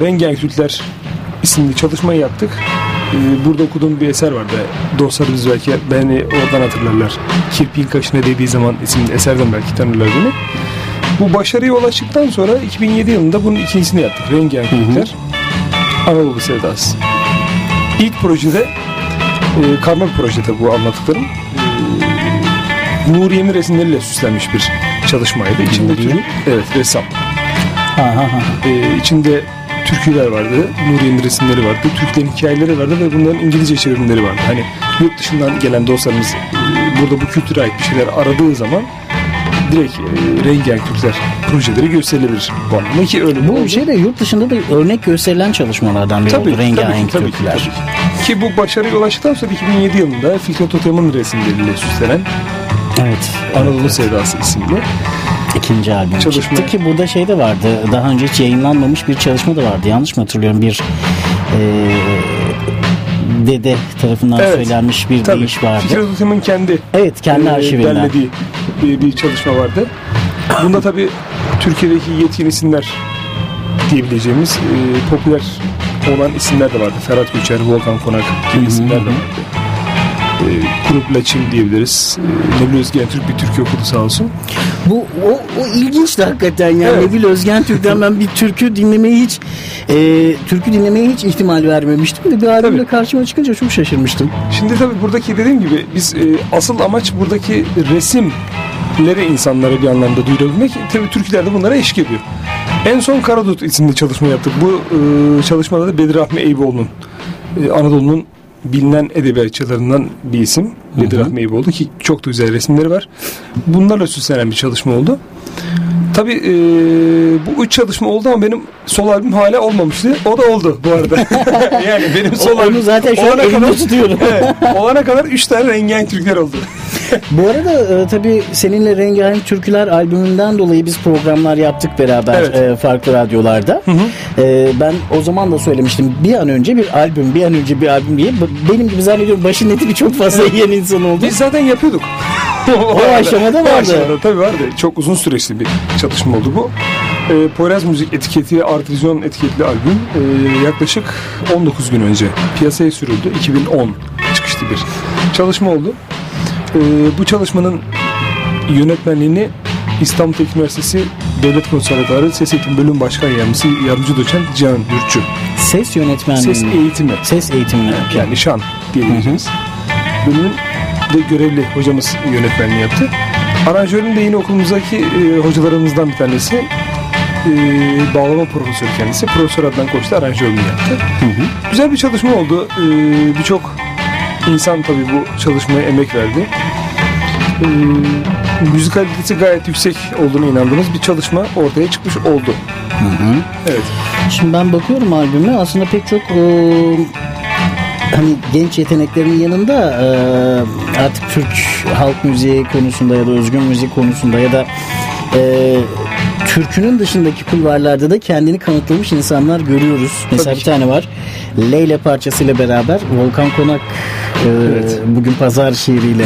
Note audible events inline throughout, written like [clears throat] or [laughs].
Yılında Rengen Kültler isimli çalışmayı yaptık. Ee, Burada okuduğum bir eser vardı. Dostlarımız belki beni oradan hatırlarlar. Kirpiğin Kaşına dediği zaman isimli eserden belki tanırlar beni. Bu başarıya ulaştıktan sonra 2007 yılında bunun ikincisini yaptık. Rengen Kültler. Anadolu Sevdası. İlk projede e, karma bir proje tabii bu anlattıklarım. E, Nuriye'nin resimleriyle süslenmiş bir çalışmaydı. İçinde Nuriye? evet ressam. Ha ha ha. Ee, içinde türküler vardı, Nuriye'nin resimleri vardı, Türklerin hikayeleri vardı ve bunların İngilizce çevirimleri vardı. Hani yurt dışından gelen dostlarımız e, burada bu kültüre ait bir şeyler aradığı zaman direkt e, Rengen Kültler projeleri gösterilebilir bu anlamda ki öyle Bu oldu. şey de yurt dışında da örnek gösterilen çalışmalardan biri Tabii, oldu. Rengarenk tabii ki, türküler. tabii ki. Bu başarıya ulaştıktan sonra 2007 yılında Fikret Otam'ın resimleriyle süslenen Evet. Anadolu Sevdası isimli İkinci albüm Çalışma. çıktı ki burada şey de vardı. Daha önce hiç yayınlanmamış bir çalışma da vardı. Yanlış mı hatırlıyorum? Bir eee, dede tarafından Evet, söylenmiş bir tabii deyiş vardı. Fikret Otam'ın kendi Evet kendi e, arşivinden. derlediği bir, bir çalışma vardı. Bunda tabii Türkiye'deki yetkin isimler diyebileceğimiz e, popüler olan isimler de vardı. Ferhat Göçer, Volkan Konak gibi isimler de vardı. E, Grup Laçin diyebiliriz. E, Nebil Özgen Türk bir türkü okudu sağ olsun. Bu o, o ilginçti hakikaten ya. Evet. Nebil Özgen Türk'ten ben bir türkü dinlemeyi hiç e, türkü dinlemeye hiç ihtimal vermemiştim ve bir Tabii. karşıma çıkınca çok şaşırmıştım. Şimdi tabii buradaki dediğim gibi biz e, asıl amaç buradaki resimleri insanlara bir anlamda duyurabilmek. Tabii türkülerde bunlara eşlik ediyor. En son Karadut isimli çalışma yaptık. Bu e, çalışmada da Bedir Rahmi Eyüboğlu'nun e, Anadolu'nun bilinen edebiyatçılarından bir isim. Bedir Rahmi Eyüboğlu ki çok da güzel resimleri var. Bunlarla süslenen bir çalışma oldu. Tabii e, bu üç çalışma oldu ama benim sol albüm hala olmamıştı. O da oldu bu arada. [laughs] yani benim sol Onu albüm zaten şu an kadar- tutuyorum. Evet, [laughs] olana kadar 3 tane rengen Türkler oldu. [laughs] Bu arada e, tabii seninle Rengarenk Türküler albümünden dolayı biz programlar yaptık beraber Evet. e, farklı radyolarda. E, ben o zaman da söylemiştim bir an önce bir albüm, bir an önce bir albüm diye. Benim gibi zannediyorum başın etini çok fazla yiyen insan oldu. Biz zaten yapıyorduk. O, aşamada O vardı. aşamada tabii vardı. Çok uzun süreçli bir çalışma oldu bu. E, Poyraz Müzik etiketi, Artizyon etiketli albüm e, yaklaşık 19 gün önce piyasaya sürüldü. 2010 çıkışlı bir çalışma oldu. E, bu çalışmanın yönetmenliğini İstanbul Teknik Üniversitesi Devlet Konservatuarı Ses Eğitim Bölüm Başkan Yardımcısı Yardımcı Doçent Cihan Dürtçü. Ses yönetmenliği. Ses eğitimi. Ses eğitimini. Yani şan diyebileceğimiz. Bölümün de görevli hocamız yönetmenliği yaptı. Aranjörün de yine okulumuzdaki e, hocalarımızdan bir tanesi. E, bağlama profesörü kendisi. Profesör Adnan Koç da aranjörlüğünü yaptı. Güzel bir çalışma oldu. E, Birçok insan tabii bu çalışmaya emek verdi. E, müzikalitesi gayet yüksek olduğunu inandığımız bir çalışma ortaya çıkmış oldu. Evet. Şimdi ben bakıyorum albüme aslında pek çok e, hani genç yeteneklerin yanında e, artık Türk halk müziği konusunda ya da özgün müzik konusunda ya da e, türkünün dışındaki kulvarlarda da kendini kanıtlamış insanlar görüyoruz. Mesela Tabii bir tane var. Leyle parçasıyla beraber Volkan Konak e, bugün pazar şiiriyle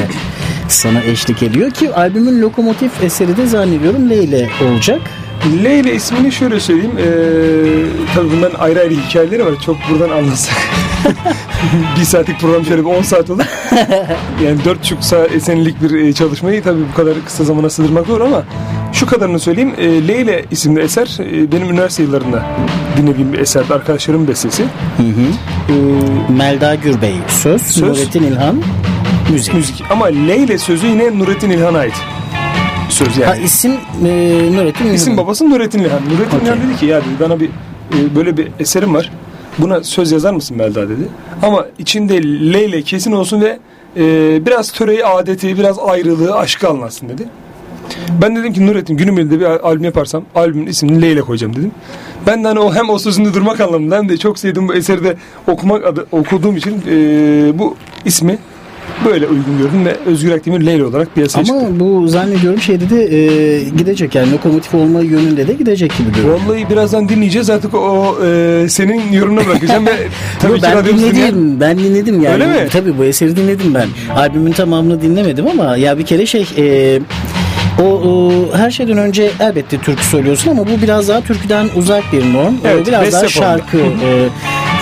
sana eşlik ediyor ki albümün lokomotif eseri de zannediyorum Leyle olacak. Leyla ismini şöyle söyleyeyim. Ee, tabii bunların ayrı ayrı hikayeleri var. Çok buradan anlatsak. [laughs] bir saatlik program şöyle bir 10 saat olur. [laughs] yani 4,5 saat senelik bir e, çalışmayı tabii bu kadar kısa zamana sığdırmak zor ama şu kadarını söyleyeyim. E, Leyla isimli eser e, benim üniversite yıllarında dinlediğim bir eserdi. Arkadaşlarımın bestesi. E, Melda Gürbey söz, Söz. Nurettin İlhan müzik. müzik. Ama Leyla sözü yine Nurettin İlhan'a ait. Söz yani. Ha isim e, Nurettin İlhan. İsim babası Nurettin İlhan. Nurettin İlhan dedi ki ya dedi, bana bir e, böyle bir eserim var. Buna söz yazar mısın Melda dedi. Ama içinde Leyle kesin olsun ve e, biraz töreyi, adeti, biraz ayrılığı, aşkı anlatsın dedi. Ben dedim ki Nurettin günümüzde bir albüm yaparsam albümün ismini Leyle koyacağım dedim. Ben de hani o hem o sözünde durmak anlamında hem de çok sevdiğim bu eseri de okumak adı, okuduğum için e, bu ismi böyle uygun gördüm ve Özgür Akdemir Leyla olarak piyasaya Ama çıktı. bu zannediyorum şeyde de e, gidecek yani lokomotif olma yönünde de gidecek gibi görünüyor. Vallahi birazdan dinleyeceğiz artık o e, senin yorumuna bırakacağım ve [laughs] tabii Yo, ben radyomuzu dinleyen- dinledim. Ben dinledim yani. Öyle mi? Tabii bu eseri dinledim ben. Albümün tamamını dinlemedim ama ya bir kere şey e, o, o her şeyden önce elbette türkü söylüyorsun ama bu biraz daha türküden uzak bir norm. E, Evet, biraz daha şarkı [laughs] e,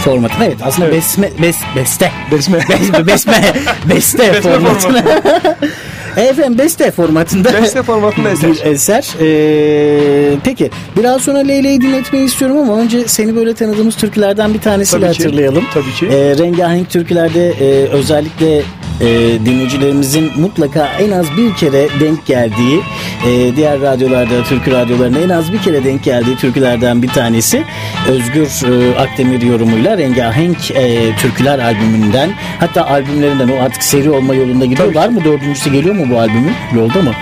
formatı. Evet aslında Evet. besme bes, beste. Besme. [laughs] Bes- besme [laughs] beste Besme formatına. [laughs] Efendim beste formatında. Beste formatında eser. Bir eser. Ee, peki biraz sonra Leyla'yı dinletmeyi istiyorum ama önce seni böyle tanıdığımız türkülerden bir tanesiyle Tabii ki. hatırlayalım. Tabii ki. Ee, rengarenk türkülerde e, özellikle e, dinleyicilerimizin mutlaka en az bir kere denk geldiği e, diğer radyolarda türkü radyolarına en az bir kere denk geldiği türkülerden bir tanesi Özgür e, Akdemir yorumuyla Rengahenk e, Türküler albümünden hatta albümlerinden o artık seri olma yolunda gidiyor. Tabii. Var mı dördüncüsü geliyor mu bu albümün? Yolda mı?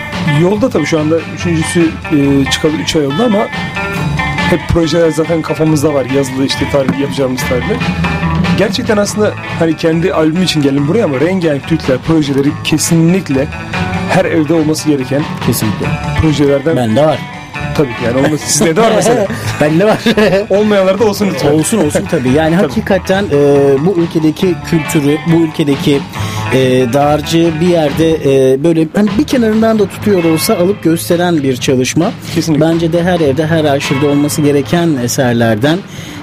Yolda tabii şu anda üçüncüsü e, çıkalı 3 ay oldu ama hep projeler zaten kafamızda var. Yazılı işte tarih yapacağımız tarihler. Gerçekten aslında hani kendi albüm için geldim buraya ama rengarenk Türkler projeleri kesinlikle her evde olması gereken Kesinlikle. projelerden Bende var. tabii ki yani olması [laughs] sizde de var mesela. Bende var. [laughs] Olmayanlar da olsun lütfen. olsun olsun tabii. Yani hakikaten e, bu ülkedeki kültürü, bu ülkedeki e, dağarcığı bir yerde e, böyle hani bir kenarından da tutuyor olsa alıp gösteren bir çalışma. Kesinlikle. Bence de her evde, her arşivde olması gereken eserlerden,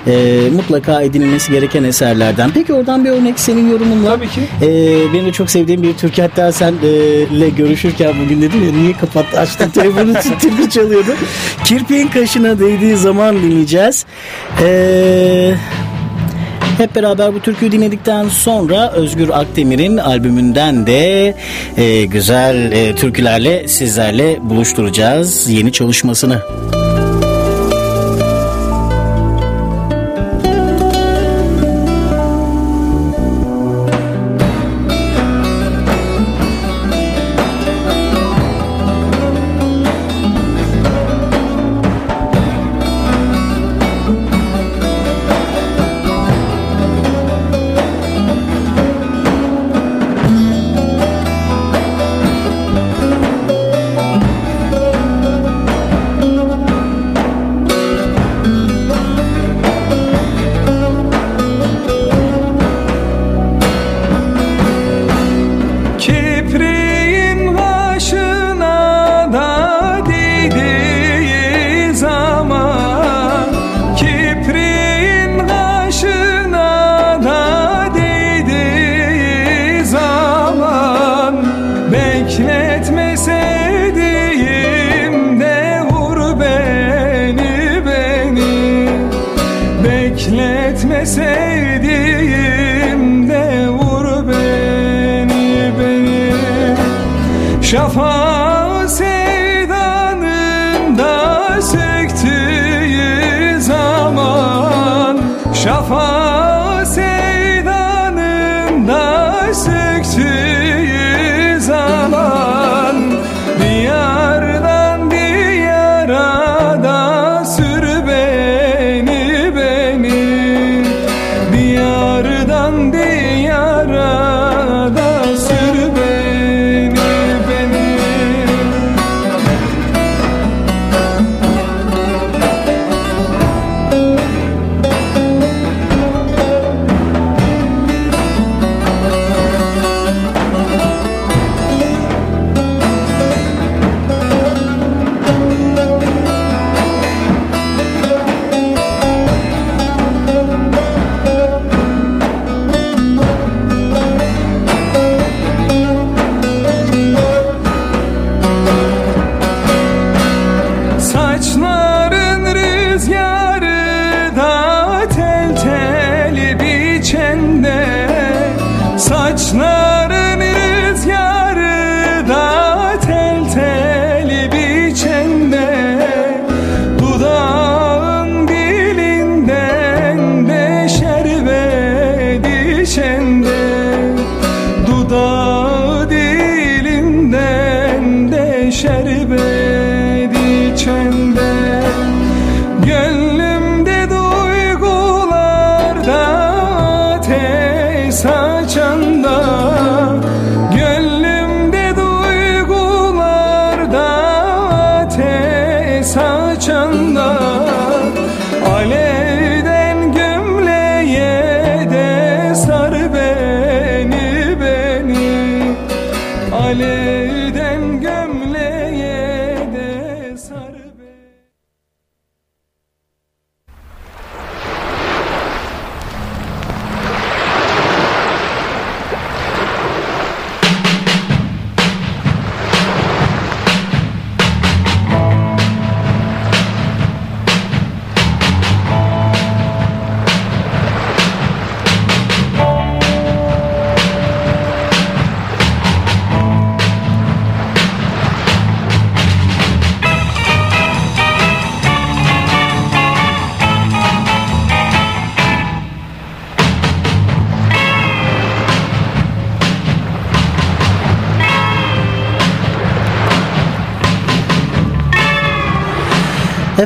e, mutlaka edinilmesi gereken eserlerden. Peki oradan bir örnek senin yorumunla. Tabii ki. E, benim de çok sevdiğim bir Türk hatta senle görüşürken bugün dedim ya niye kapattı açtım telefonu [laughs] türkü çalıyordu. Kirpiğin kaşına değdiği zaman dinleyeceğiz. Eee hep beraber bu türküyü dinledikten sonra Özgür Akdemir'in albümünden de e, güzel e, türkülerle sizlerle buluşturacağız yeni çalışmasını. sev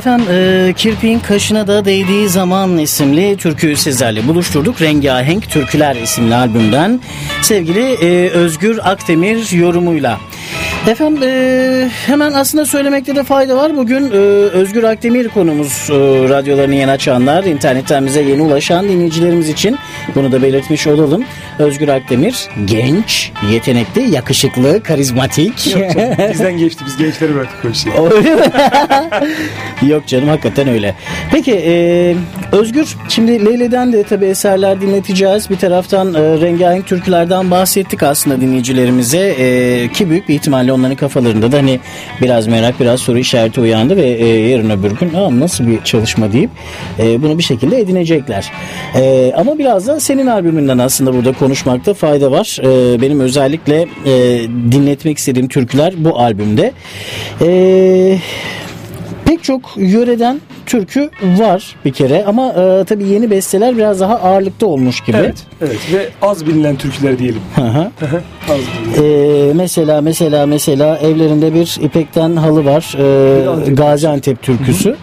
Efendim e, Kirpiğin Kaşına da Değdiği Zaman isimli türküyü sizlerle buluşturduk. Rengahenk Türküler isimli albümden sevgili e, Özgür Akdemir yorumuyla. Efendim e, hemen aslında söylemekte de fayda var. Bugün e, Özgür Akdemir konumuz e, radyolarını yeni açanlar, internetten bize yeni ulaşan dinleyicilerimiz için bunu da belirtmiş olalım. Özgür Akdemir genç, yetenekli, yakışıklı, karizmatik. Yok canım, [laughs] bizden geçti. Biz gençleri bıraktık o işi. Öyle mi? [laughs] Yok canım hakikaten öyle. Peki e, Özgür şimdi Leyle'den de tabii eserler dinleteceğiz. Bir taraftan e, rengarenk türkülerden bahsettik aslında dinleyicilerimize e, ki büyük bir ihtimalle onların kafalarında da hani biraz merak biraz soru işareti uyandı ve e, yarın öbür gün Aa, nasıl bir çalışma deyip e, bunu bir şekilde edinecekler. E, ama biraz da senin albümünden aslında burada konuşmakta fayda var. E, benim özellikle e, dinletmek istediğim türküler bu albümde. Eee pek çok yöreden türkü var bir kere ama e, tabii yeni besteler biraz daha ağırlıkta olmuş gibi. Evet, evet ve az bilinen türküler diyelim. Hı hı. az bilinen. E, mesela mesela mesela evlerinde bir ipekten halı var. E, Antep. Gaziantep türküsü.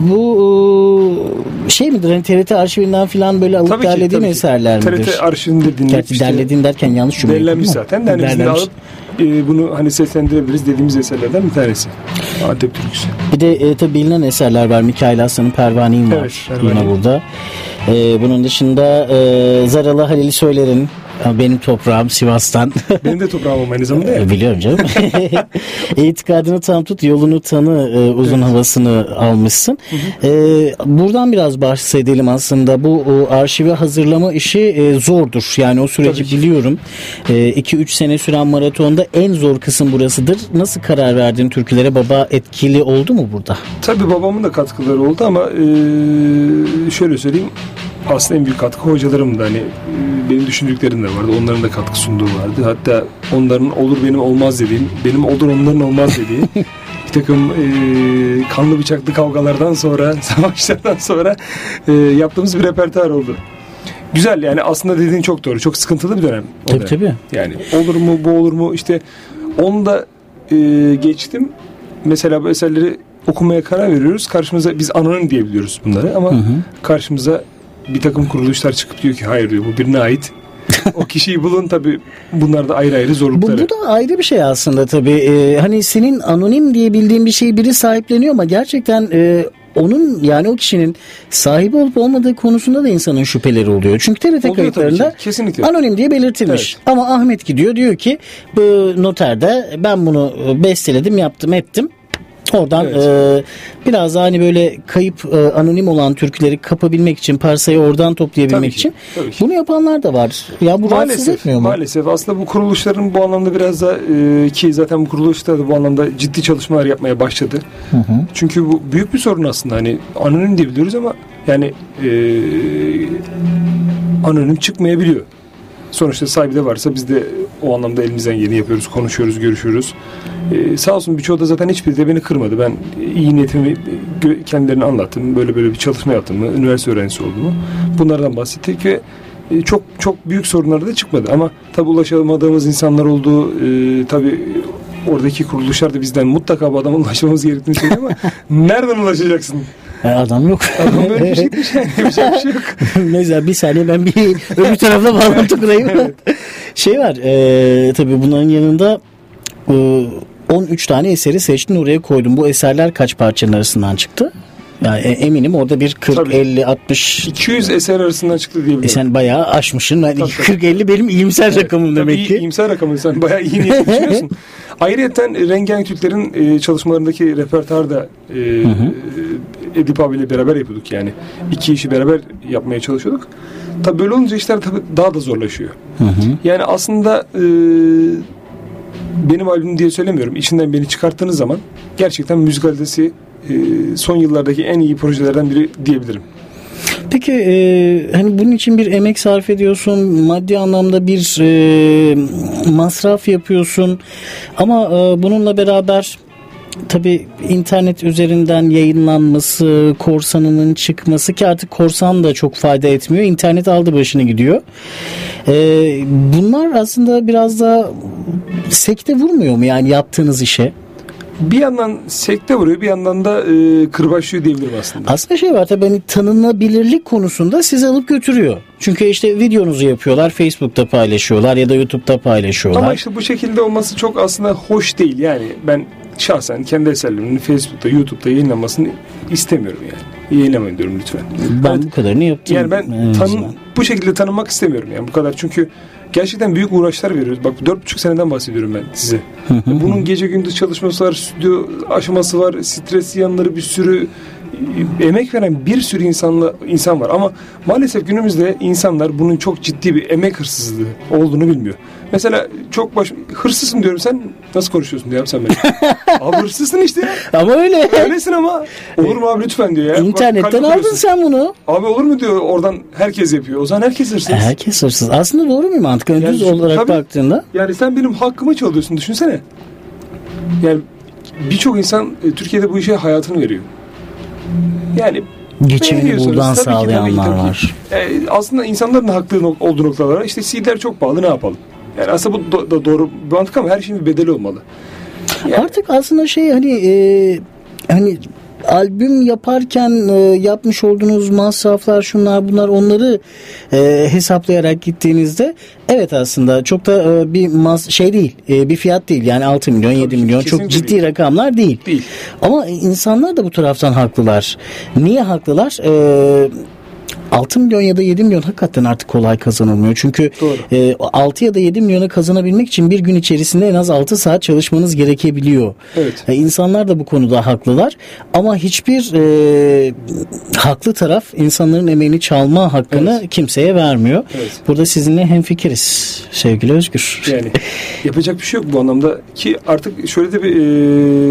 Bu e, şey midir? Hani TRT arşivinden falan böyle alıp Tabii ki, derlediğin tabii ki. eserler midir? TRT arşivinde Gerçi dinletmişti. derlediğin derken yanlış cümle Derlenmiş zaten. Derlenmiş. alıp e, bunu hani seslendirebiliriz dediğimiz eserlerden bir tanesi. Antep türküsü. Bir de e, tabii bilinen eserler var. Mikail Aslan'ın Pervane'in var Evet, Pervane. yine burada. E, bunun dışında e, Zaralı Halil Söyler'in e, benim toprağım Sivas'tan. [laughs] Benim de toprağım ama aynı zamanda. ya. [laughs] E, Biliyorum canım. [laughs] İtikadını tam tut, yolunu tanı e, uzun havasını almışsın. E, buradan biraz bahsedelim aslında. Bu o, arşivi hazırlama işi e, zordur. Yani o süreci Tabii biliyorum. 2-3 sene süren maratonda en zor kısım burasıdır. Nasıl karar verdin türkülere? Baba etkili oldu mu burada? Tabii babamın da katkıları oldu ama e, şöyle söyleyeyim aslında en büyük katkı hocalarım da hani benim düşündüklerim de vardı. Onların da katkı sunduğu vardı. Hatta onların olur benim olmaz dediğim, benim olur onların olmaz dediği [laughs] bir takım e, kanlı bıçaklı kavgalardan sonra, [laughs] savaşlardan sonra e, yaptığımız bir repertuar oldu. Güzel yani aslında dediğin çok doğru. Çok sıkıntılı bir dönem. Tabii dönem. tabii. Yani olur mu bu olur mu işte onu da e, geçtim. Mesela bu eserleri okumaya karar veriyoruz. Karşımıza biz anonim diyebiliyoruz bunları ama karşımıza bir takım kuruluşlar çıkıp diyor ki hayır diyor bu birine ait. o kişiyi bulun tabi bunlar da ayrı ayrı Bu, zorlukları. bu da ayrı bir şey aslında tabii. Ee, hani senin anonim diye bildiğin bir şeyi biri sahipleniyor ama gerçekten e, onun yani o kişinin sahibi olup olmadığı konusunda da insanın şüpheleri oluyor. Çünkü TRT Oluyor kayıtlarında kesinlikle. anonim diye belirtilmiş. Ama Ahmet gidiyor diyor ki bu noterde ben bunu besteledim yaptım ettim. Oradan Evet. e, biraz daha hani böyle kayıp e, anonim olan türküleri kapabilmek için parsayı oradan toplayabilmek Tabii ki, için tabii ki. bunu yapanlar da var. Ya bu Maalesef, etmiyor mu? maalesef aslında bu kuruluşların bu anlamda biraz da e, ki zaten bu kuruluşlar da bu anlamda ciddi çalışmalar yapmaya başladı. Çünkü bu büyük bir sorun aslında hani anonim diye biliyoruz ama yani e, anonim çıkmayabiliyor. Sonuçta sahibi de varsa biz de o anlamda elimizden geleni yapıyoruz, konuşuyoruz, görüşüyoruz. E, sağ olsun birçoğu da zaten hiçbiri de beni kırmadı. Ben iyi niyetimi kendilerine anlattım. Böyle böyle bir çalışma yaptım üniversite öğrencisi olduğumu. Bunlardan bahsettik ve e, çok çok büyük sorunlar da çıkmadı ama tabi ulaşamadığımız insanlar oldu. E, tabi oradaki kuruluşlar da bizden mutlaka bu adama [laughs] ulaşmamız gerektiğini söylüyor ama [laughs] nereden ulaşacaksın? E, adam yok. Adam [laughs] böyle bir şey gitmiş yani yapacak bir şey yok. [laughs] Mesela bir saniye ben bir [laughs] öbür tarafla bağlantı kurayım. Şey var e, tabii bunların yanında e, 13 tane eseri seçtin oraya koydum. Bu eserler kaç parçanın arasından çıktı? Yani e, eminim orada bir 40, Tabii. 50, 60 200 eser arasından çıktı e diyebilirim. sen bayağı aşmışsın. Yani Tabii, tabii. 40-50 benim iyimser rakamım Tabii demek iyi- ki. iyimser rakamı sen bayağı iyi niyetli düşünüyorsun. Ayrıca Rengen Türklerin e, çalışmalarındaki repertuar da e, e, Edip abiyle beraber yapıyorduk yani. İki işi beraber yapmaya çalışıyorduk. Tabii böyle olunca işler tabii daha da zorlaşıyor. Yani aslında e, benim albüm diye söylemiyorum. İçinden beni çıkarttığınız zaman gerçekten müzikalitesi e, son yıllardaki en iyi projelerden biri diyebilirim. Peki e, hani bunun için bir emek sarf ediyorsun, maddi anlamda bir e, masraf yapıyorsun ama e, bununla beraber tabi internet üzerinden yayınlanması, korsanının çıkması ki artık korsan da çok fayda etmiyor. İnternet aldı başını gidiyor. E, bunlar aslında biraz da sekte vurmuyor mu yani yaptığınız işe? Bir yandan sekte vuruyor bir yandan da e, kırbaçlıyor diyebilirim aslında. Aslında şey var tabii hani tanınabilirlik konusunda sizi alıp götürüyor. Çünkü işte videonuzu yapıyorlar, Facebook'ta paylaşıyorlar ya da YouTube'da paylaşıyorlar. Ama işte bu şekilde olması çok aslında hoş değil yani. Ben şahsen kendi eserlerimin Facebook'ta, YouTube'da yayınlanmasını istemiyorum yani. Yayınlamayın diyorum lütfen. ben Evet. bu kadarını yaptım. Yani ben en tanı, azından. bu şekilde tanınmak istemiyorum yani bu kadar. Çünkü gerçekten büyük uğraşlar veriyoruz. Bak dört buçuk seneden bahsediyorum ben size. Bunun gece gündüz çalışması var, stüdyo aşaması var, stres yanları bir sürü emek veren bir sürü insanla insan var ama maalesef günümüzde insanlar bunun çok ciddi bir emek hırsızlığı olduğunu bilmiyor. Mesela çok baş hırsızsın diyorum sen nasıl konuşuyorsun diyorum sen beni. [laughs] abi hırsızsın işte ya. Ama öyle. Öylesin ama olur mu abi lütfen diyor ya. Bak, İnternetten kalbi aldın sen bunu. Abi olur mu diyor oradan herkes yapıyor. O zaman herkes hırsız. Herkes hırsız. Aslında doğru mu mantık? Yani düz olarak tabii. baktığında. Yani sen benim hakkımı çalıyorsun düşünsene. Yani birçok insan e, Türkiye'de bu işe hayatını veriyor. Yani Geçimini buradan tabii ki, tabii ki, sağlayanlar tabii ki. var. E, aslında insanların da haklı olduğu noktalar var. İşte CD'ler çok pahalı ne yapalım? Yani aslında bu da doğru bir mantık ama her şeyin bir bedeli olmalı. Yani- Artık aslında şey hani e, hani albüm yaparken e, yapmış olduğunuz masraflar şunlar bunlar onları e, hesaplayarak gittiğinizde evet aslında çok da e, bir mas şey değil e, bir fiyat değil yani 6 milyon 7 milyon çok ciddi değil. rakamlar değil. Değil. Ama insanlar da bu taraftan haklılar. Niye haklılar? Ee, 6 milyon ya da 7 milyon hakikaten artık kolay kazanılmıyor. Çünkü Doğru. e, 6 ya da 7 milyonu kazanabilmek için bir gün içerisinde en az 6 saat çalışmanız gerekebiliyor. Evet. E, insanlar da bu konuda haklılar. Ama hiçbir e, haklı taraf insanların emeğini çalma hakkını Evet. kimseye vermiyor. Evet. Burada sizinle hemfikiriz sevgili Özgür. Yani yapacak bir şey yok bu anlamda ki artık şöyle de bir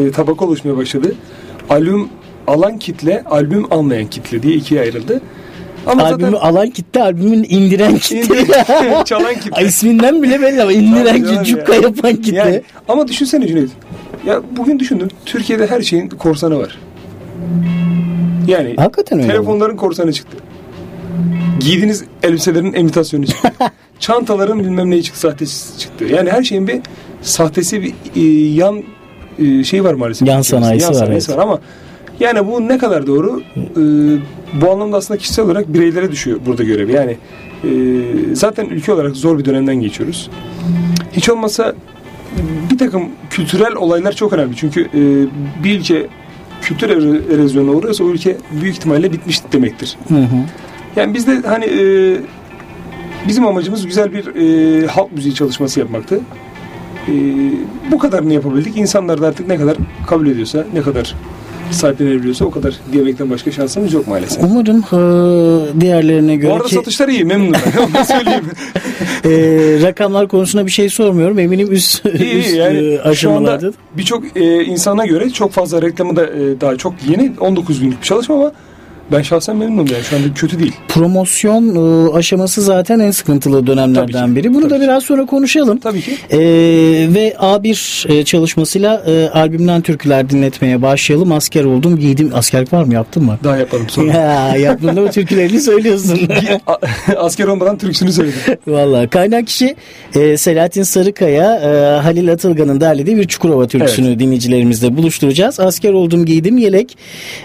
e, tabak oluşmaya başladı. Albüm alan kitle, albüm almayan kitle diye ikiye ayrıldı. Ama Albümü alan kitle, albümün indiren kitle. zaten [laughs] çalan kitle. Ay, isminden bile belli ama indiren canım cukka ya. yapan kitle. Yani, ama düşünsene Cüneyt. Ya bugün düşündüm. Türkiye'de her şeyin korsanı var. Yani Hakikaten öyle. telefonların korsanı çıktı. Giydiğiniz elbiselerin imitasyonu çıktı. [laughs] Çantaların bilmem neyi çıktı, sahtesi çıktı. Yani her şeyin bir sahtesi bir e, yan e, şey var maalesef. Yan sanayisi var, evet. var ama yani bu ne kadar doğru? E, bu anlamda aslında kişisel olarak bireylere düşüyor burada görevi. Yani e, zaten ülke olarak zor bir dönemden geçiyoruz. Hiç olmasa bir takım kültürel olaylar çok önemli. Çünkü e, bir ülke kültür ero- erozyonuna uğruyorsa o ülke büyük ihtimalle bitmiş demektir. Hı hı. Yani biz de hani e, bizim amacımız güzel bir e, halk müziği çalışması yapmaktı. E, bu kadarını yapabildik. İnsanlar da artık ne kadar kabul ediyorsa, ne kadar sahiplenebiliyorsa o kadar diyemekten başka şansımız yok maalesef. Umarım e, diğerlerine Bu göre arada ki satışlar iyi, memnunum ben. [laughs] Onu söyleyeyim. e, rakamlar konusunda bir şey sormuyorum. Eminim üst, İyi, üst iyi. Yani e, aşamalarda. birçok e, insana göre çok fazla reklamı da e, daha çok yeni 19 günlük bir çalışma ama Ben şahsen memnunum yani şu anda kötü değil. Promosyon e, aşaması zaten en sıkıntılı dönemlerden ki, biri. Bunu da ki. biraz sonra konuşalım. Tabii ki. Ee, ve A1 e, çalışmasıyla e, albümden türküler dinletmeye başlayalım. Asker oldum, giydim. Askerlik var mı? Yaptın mı? Daha yapalım sonra. Ya, yaptın da o türkülerini söylüyorsun. [laughs] Asker olmadan türküsünü söyledim. Valla kaynak kişi e, Selahattin Sarıkaya, e, Halil Atılgan'ın derlediği bir Çukurova türküsünü dinleyicilerimizle buluşturacağız. Asker oldum giydim yelek,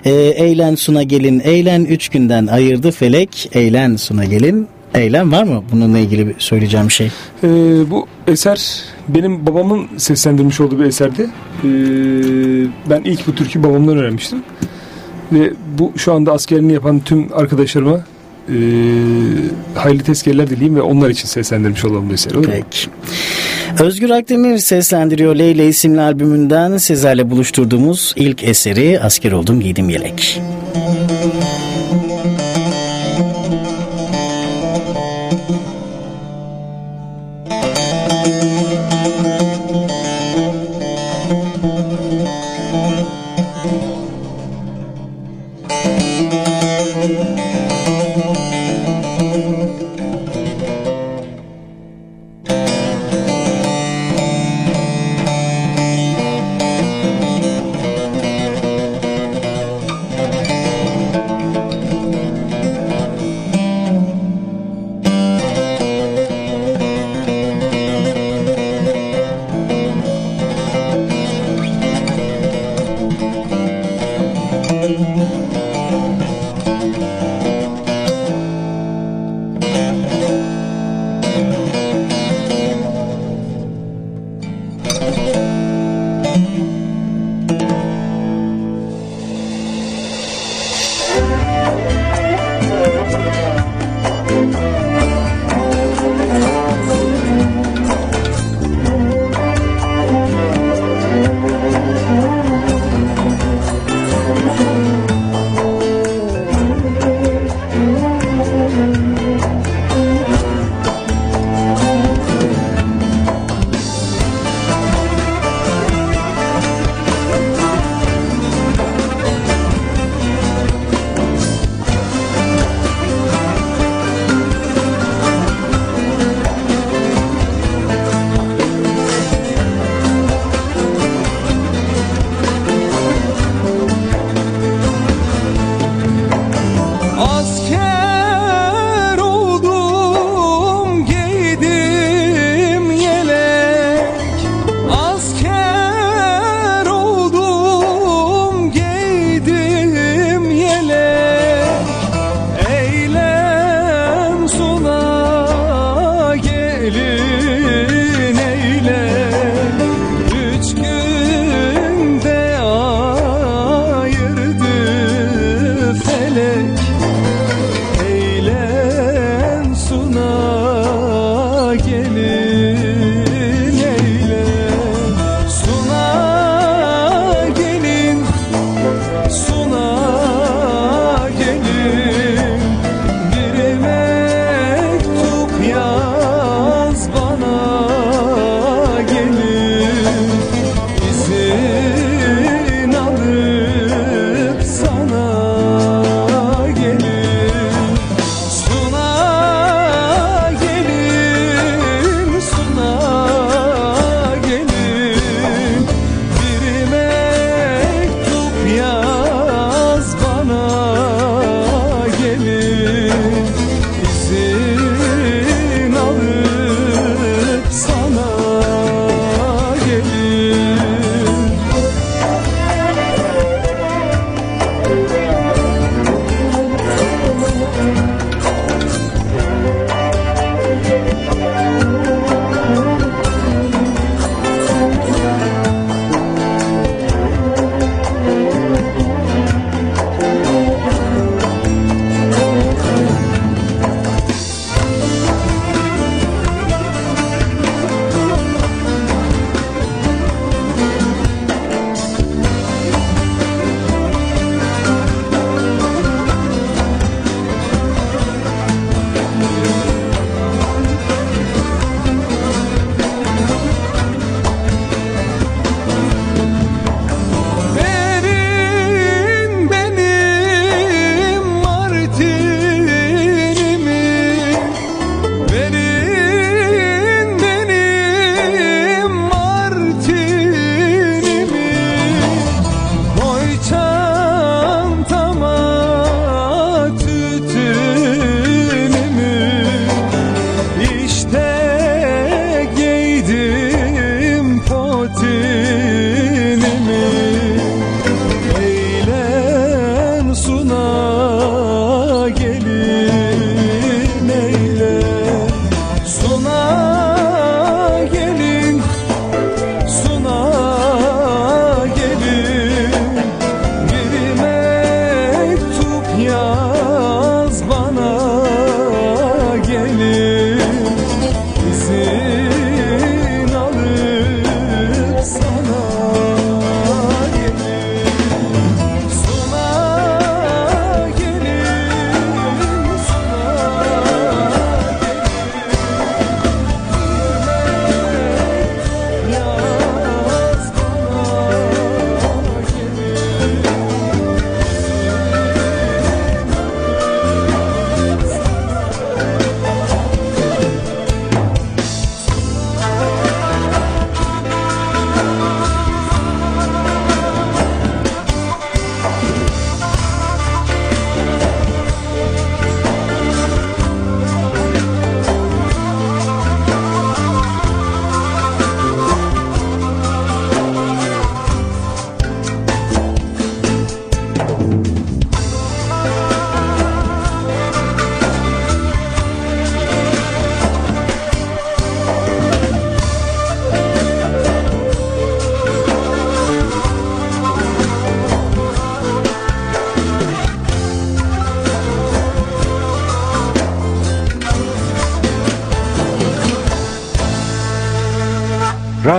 e, eğlen suna gelin, eğlen üç günden ayırdı felek, eğlen suna gelin. Eylem var mı bununla ilgili söyleyeceğim bir şey? Ee, bu eser benim babamın seslendirmiş olduğu bir eserdi. Ee, ben ilk bu türkü babamdan öğrenmiştim. Ve bu şu anda askerliğini yapan tüm arkadaşlarıma e, hayırlı tezkerler dileyim ve onlar için seslendirmiş olan bu eseri. Peki. Özgür Akdemir seslendiriyor Leyla isimli albümünden sizlerle buluşturduğumuz ilk eseri Asker Oldum Giydim Yelek.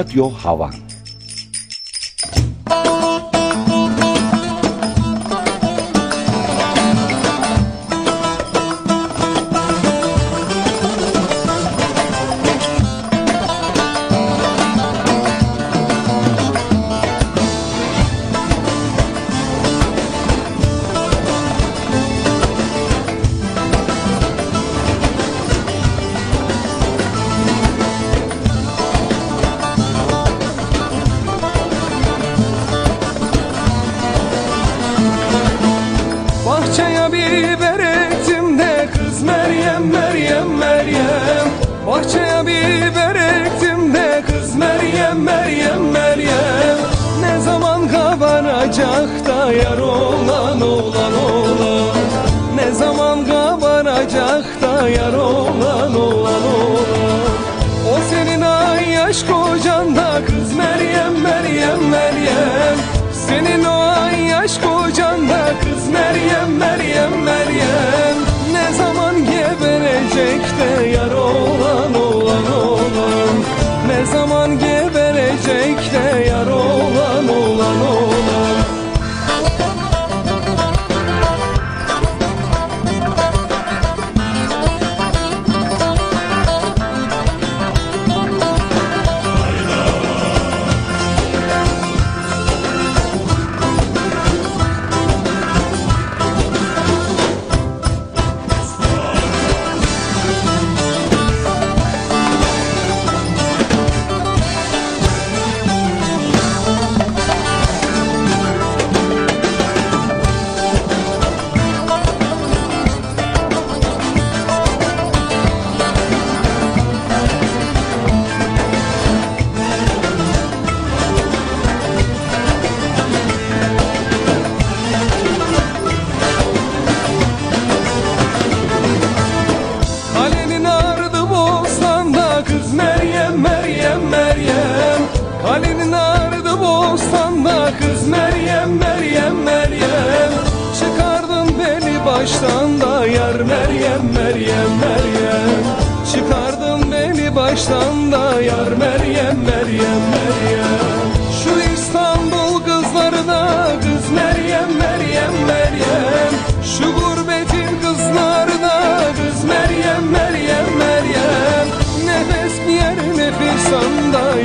Radyo Havan yar olan olan olan. O senin ay yaş kocan da kız Meryem Meryem Meryem. Senin o ay yaş kocan da kız Meryem Meryem Meryem. Ne zaman geberecek de yar olan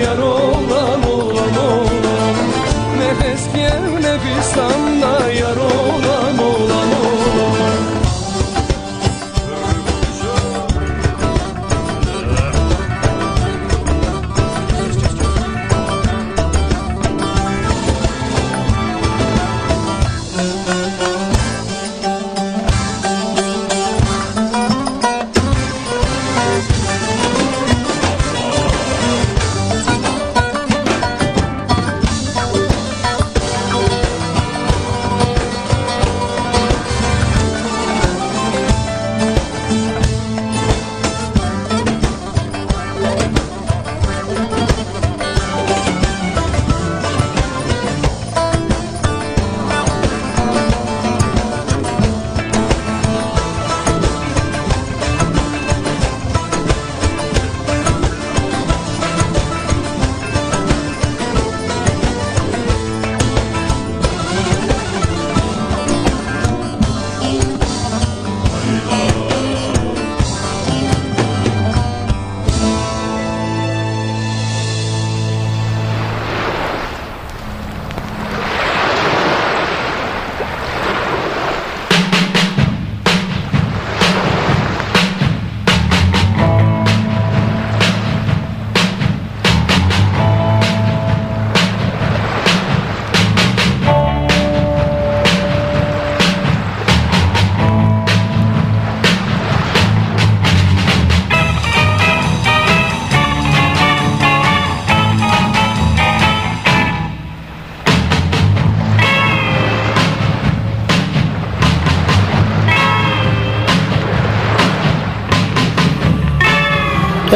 yar olam olam olam Nefes gel nefis anla yar olam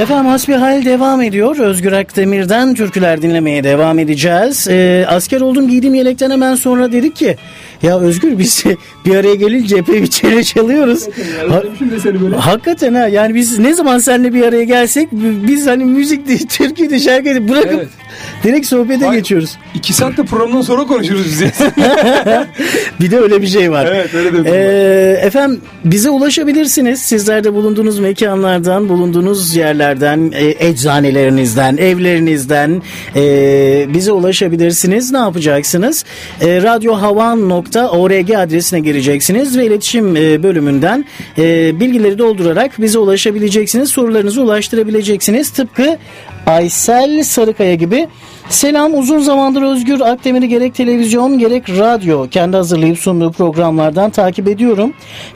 Efendim hasbihal devam ediyor. Özgür Akdemir'den türküler dinlemeye devam edeceğiz. Ee, asker oldum giydim yelekten hemen sonra dedik ki ya Özgür biz [laughs] bir araya gelince cephe bir çene çalıyoruz. ha, hakikaten ha yani biz ne zaman seninle bir araya gelsek biz hani müzik diye, türkü diye şarkı diye bırakıp evet direkt sohbete Vay. geçiyoruz. İki saatte programdan sonra konuşuruz biz. [laughs] Bir de öyle bir şey var. evet öyle de. Ee, efendim bize ulaşabilirsiniz. Sizler de bulunduğunuz mekanlardan, bulunduğunuz yerlerden, e, eczanelerinizden, evlerinizden e, bize ulaşabilirsiniz. Ne yapacaksınız? E, radyohavan.org adresine gireceksiniz ve iletişim e, bölümünden e, bilgileri doldurarak bize ulaşabileceksiniz. Sorularınızı ulaştırabileceksiniz. Tıpkı Aysel Sarıkaya gibi Selam uzun zamandır Özgür Akdemir'i gerek televizyon gerek radyo kendi hazırlayıp sunduğu programlardan takip ediyorum.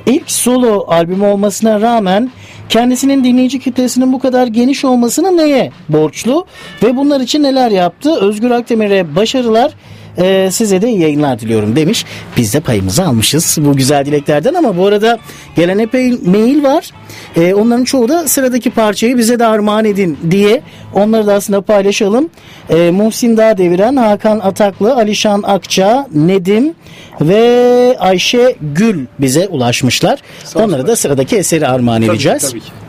İlk solo albüm olmasına rağmen kendisinin dinleyici kitlesinin bu kadar geniş olmasını neye borçlu ve bunlar için neler yaptı? Özgür Akdemir'e başarılar. Ee, size de iyi yayınlar diliyorum demiş. Biz de payımızı almışız bu güzel dileklerden ama bu arada gelen epey mail var. Ee, onların çoğu da sıradaki parçayı bize de armağan edin diye onları da aslında paylaşalım. Ee, Muhsin Dağdeviren, Hakan Ataklı, Alişan Akça, Nedim ve Ayşe Gül bize ulaşmışlar. Sağ. Onlara da sıradaki eseri armağan Tabii ki, edeceğiz. Tabii ki.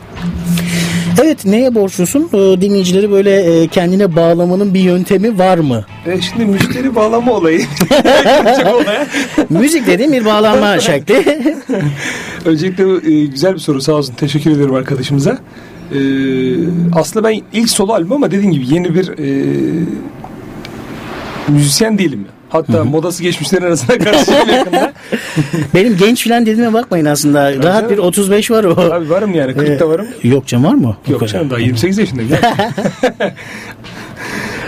Evet neye borçlusun? Dinleyicileri böyle e, kendine bağlamanın bir yöntemi var mı? E, şimdi müşteri bağlama olayı. [laughs] Müzik dediğim bir bağlanma [laughs] şekli. Öncelikle e, güzel bir soru sağ olsun. Teşekkür ederim arkadaşımıza. E, aslında ben ilk solo albüm ama dediğim gibi yeni bir e, müzisyen değilim. Hatta modası geçmişlerin arasına karışacağım yakında. [laughs] Benim genç filan dediğime bakmayın aslında. Rahat canım. bir 35 var o. Abi varım yani 40'ta varım. Yok canım var mı? Yok canım daha 28 yaşındayım. ya. [laughs]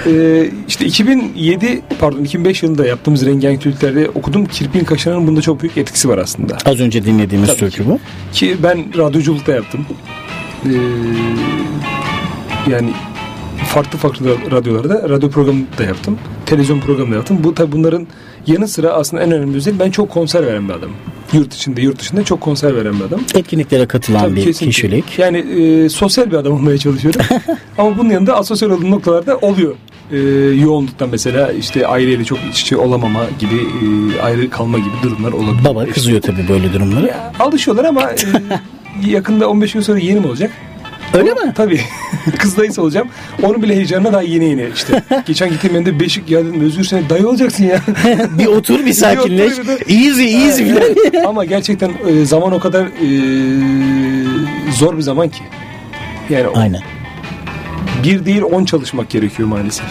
Ee, işte 2007 pardon 2005 yılında yaptığımız Rengen Türklerde okudum. Kirpin Kaşar'ın bunda çok büyük etkisi var aslında. Az önce dinlediğimiz Tabii türkü bu. Ki ben radyoculuk da yaptım. Ee, yani farklı farklı radyolarda radyo programı da yaptım. Televizyon programı da yaptım. Bu tabi bunların yanı sıra aslında en önemli özelliği ben çok konser veren bir adamım. Yurt içinde, yurt dışında çok konser veren bir adam. Etkinliklere katılan Tabii bir kesinlikle. kişilik. Yani e, sosyal bir adam olmaya çalışıyorum. [laughs] Ama bunun yanında asosyal olduğum noktalarda oluyor. E, yoğunluktan mesela işte aileyle çok iç içe olamama gibi e, ayrı kalma gibi durumlar olabilir. Baba kızıyor tabii böyle durumlara. Ya, alışıyorlar ama e, [laughs] yakında 15 gün sonra yeğenim olacak. Öyle mi? Tabii. [laughs] Kız dayısı olacağım. Onun bile heyecanına daha yeni yeni işte. [laughs] Geçen gittiğim evde Beşik ya dedim Özgür sen dayı olacaksın ya. [laughs] bir otur bir sakinleş. Bir otur, Easy easy filan. Evet. Ama gerçekten e, zaman o kadar e, zor bir zaman ki. Yani Aynen. bir değil on çalışmak gerekiyor maalesef.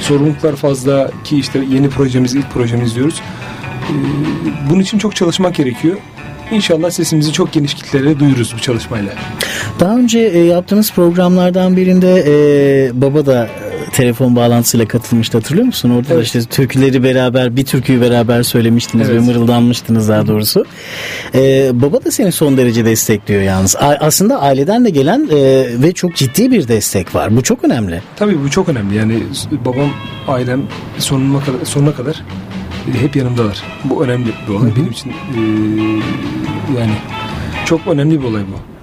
Sorumluluklar fazla ki işte yeni projemiz ilk projemiz diyoruz. Ee, bunun için çok çalışmak gerekiyor. İnşallah sesimizi çok geniş kitlelere duyururuz bu çalışmayla. Daha önce e, yaptığınız programlardan birinde e, baba da e, telefon bağlantısıyla katılmıştı hatırlıyor musun? Orada da Evet. işte türküleri beraber bir türküyü beraber söylemiştiniz Evet. ve mırıldanmıştınız daha doğrusu. E, baba da seni son derece destekliyor yalnız. A- aslında aileden de gelen e, ve çok ciddi bir destek var. Bu çok önemli. Tabii bu çok önemli. Yani babam, ailem sonuna kadar, sonuna kadar hep yanımdalar. Bu önemli bir olay. Benim için e, yani çok önemli bir olay bu.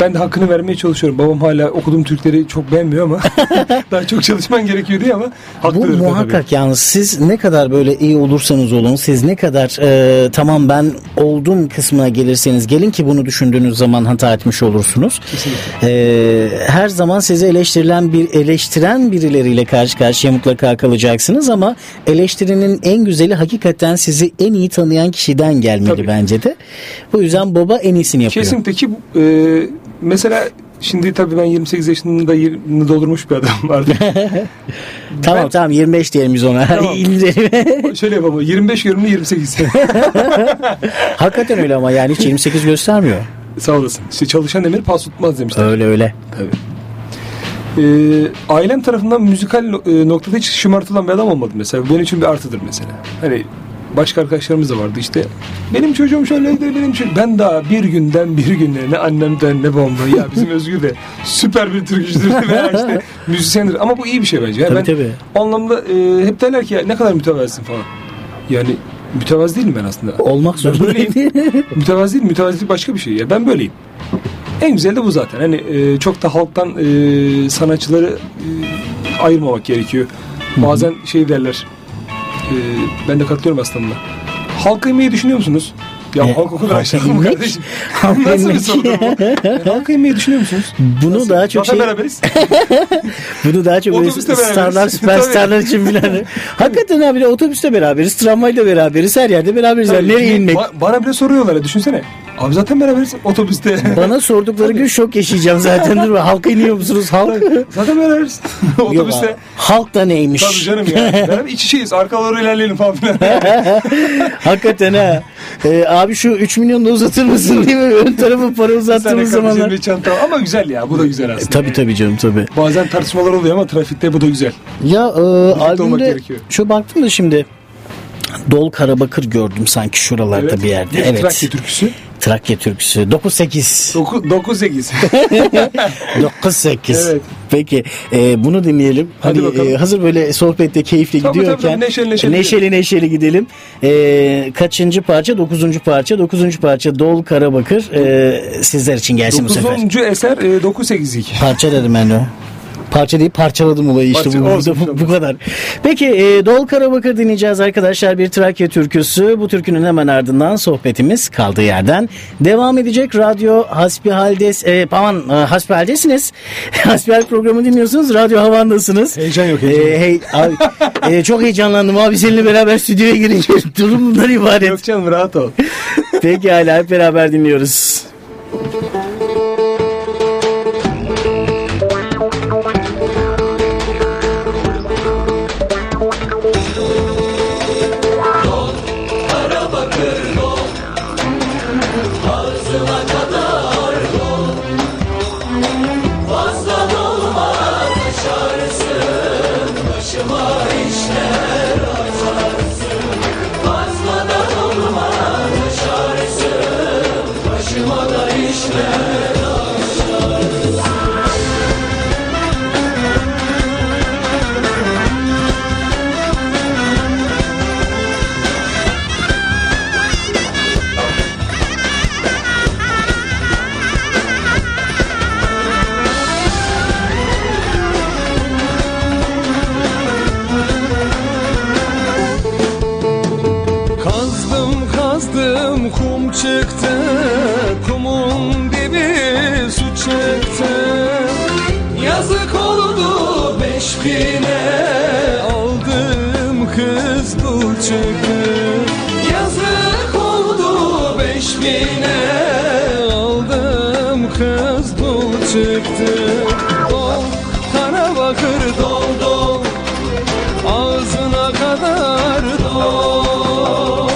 Ben de hakkını vermeye çalışıyorum. Babam hala okuduğum Türkleri çok beğenmiyor ama [laughs] daha çok çalışman gerekiyor diye ama Bu da tabii. muhakkak yalnız siz ne kadar böyle iyi olursanız olun siz ne kadar e, tamam ben oldum kısmına gelirseniz gelin ki bunu düşündüğünüz zaman hata etmiş olursunuz. Kesinlikle. E, her zaman sizi eleştirilen bir eleştiren birileriyle karşı karşıya mutlaka kalacaksınız ama eleştirinin en güzeli hakikaten sizi en iyi tanıyan kişiden gelmeli Tabii. bence de. Bu yüzden baba en iyisini yapıyor. Kesinlikle ki e, mesela şimdi tabii ben 28 yaşında yerini doldurmuş bir adam [laughs] vardı. [laughs] Tamam Ben- tamam 25 diyelim biz ona. Tamam. [laughs] Şöyle yapalım 25 görünümlü 28. hakikaten öyle ama yani hiç 28 göstermiyor. Sağ olasın. İşte çalışan demir pas tutmaz demişler. Öyle öyle. Tabii. Ee, ailem tarafından müzikal e, noktada hiç şımartılan bir adam olmadı mesela. Benim için bir artıdır mesela. Hani başka arkadaşlarımız da vardı işte. Benim çocuğum şöyleydi, benim çocuğum. Ben daha bir günden bir güne ne annemden ne babamdan ya bizim Özgür de süper bir türkücüdür [laughs] veya işte müzisyendir. Ama bu iyi bir şey bence. Yani Tabii, ben tabii. o anlamda e, hep derler ki ya ne kadar mütevazısın falan. Yani mütevazı değilim ben aslında. Olmak zorunda değil. Mütevazi değil, mütevazilik başka bir şey ya. Ben böyleyim. En güzel de bu zaten. Hani e, çok da halktan e, sanatçıları e, ayırmamak gerekiyor. Bazen şey derler. E, ben de katılıyorum aslında. halka inmeyi düşünüyor musunuz? Ya E, halk o kadar aşağı mı kardeşim? [laughs] Halka Nasıl bir sorudur bu? Halka inmeyi düşünüyor musunuz? Bunu Nasıl? daha çok Zaten şey beraberiz. [laughs] bunu daha çok böyle starlar [laughs] süperstarlar için bilen. Hakikaten abi otobüste beraberiz, tramvayla beraberiz, her yerde beraberiz. Yani Tabii, nereye şimdi inmek? ba- bana bile soruyorlar düşünsene. Abi zaten beraberiz otobüste. Bana sordukları gün şok yaşayacağım zaten. Dur halka iniyor musunuz? Halk. zaten beraberiz. [laughs] Yok otobüste. abi, Halk da neymiş? Tabii canım ya. Beraber iç içeyiz. Arka doğru ilerleyelim falan filan. [laughs] Hakikaten ha. Ee, abi şu 3 milyonu da uzatır mısın değil mi? Ön tarafa para uzattığımız zamanlar. bir çanta. Ama güzel ya. Bu da güzel aslında. Tabii tabii canım tabii. Bazen tartışmalar oluyor ama trafikte bu da güzel. Ya e, albümde şu baktım da şimdi Dol Karabakır gördüm sanki şuralarda bir yerde. Evet. Trakya türküsü. Trakya türküsü 9-8. 9-8. 9-8. Evet. Peki e, bunu dinleyelim. Hadi Hadi, bakalım. e, hazır böyle sohbette keyifli Tabii, gidiyorken tabii, neşeli neşeli neşeli, neşeli gidelim. E, kaçıncı parça? Dokuzuncu parça. Dokuzuncu parça Dol Karabakır e, sizler için gelsin bu sefer. 9. eser e, 9-8'lik. Parça dedim ben de. Parça değil parçaladım olayı işte Parça- bu, olsun, bu, bu kadar. Peki e, Dol Karabakır dinleyeceğiz arkadaşlar bir Trakya türküsü. Bu türkünün hemen ardından sohbetimiz kaldığı yerden devam edecek. Radyo Hasbihal'des e, aman e, Hasbihal'desiniz. [laughs] Hasbihal programı dinliyorsunuz. Radyo Havan'dasınız. Heyecan yok, heyecan E, hey, abi, e, çok heyecanlandım abi seninle beraber stüdyoya girince. [laughs] Durum bundan ibaret. Yok canım rahat ol. Peki hala hep beraber dinliyoruz. Kazdım çıktı. Dol kara bakır dol dol. Ağzına kadar dol.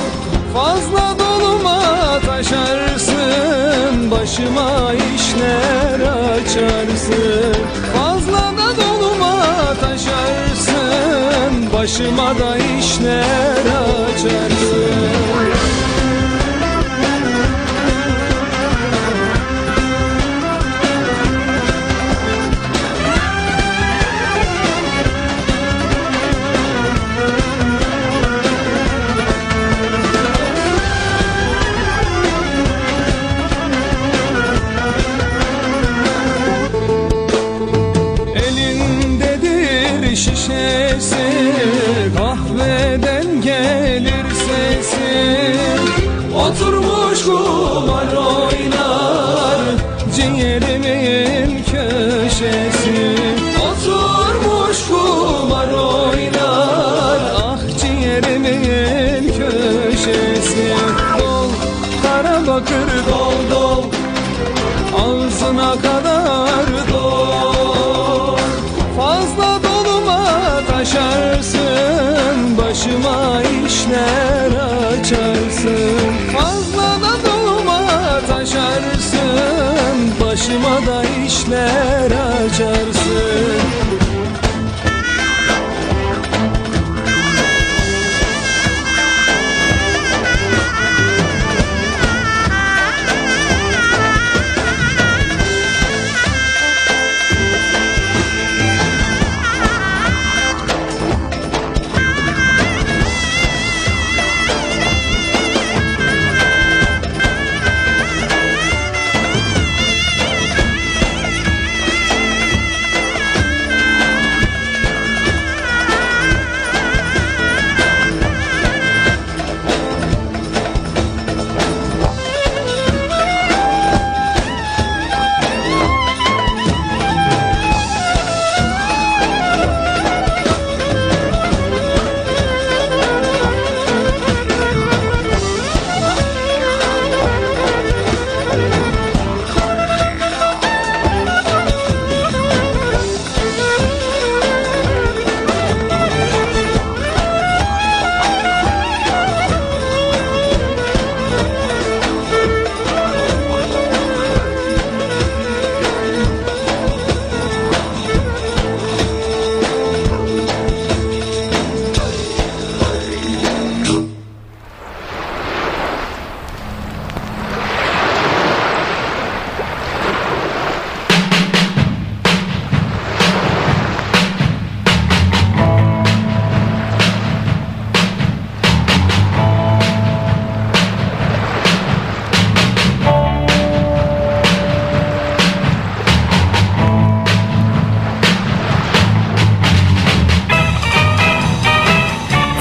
Fazla dolma taşarsın Başıma işler açarsın. Fazla da dolma taşarsın Başıma da işler açarsın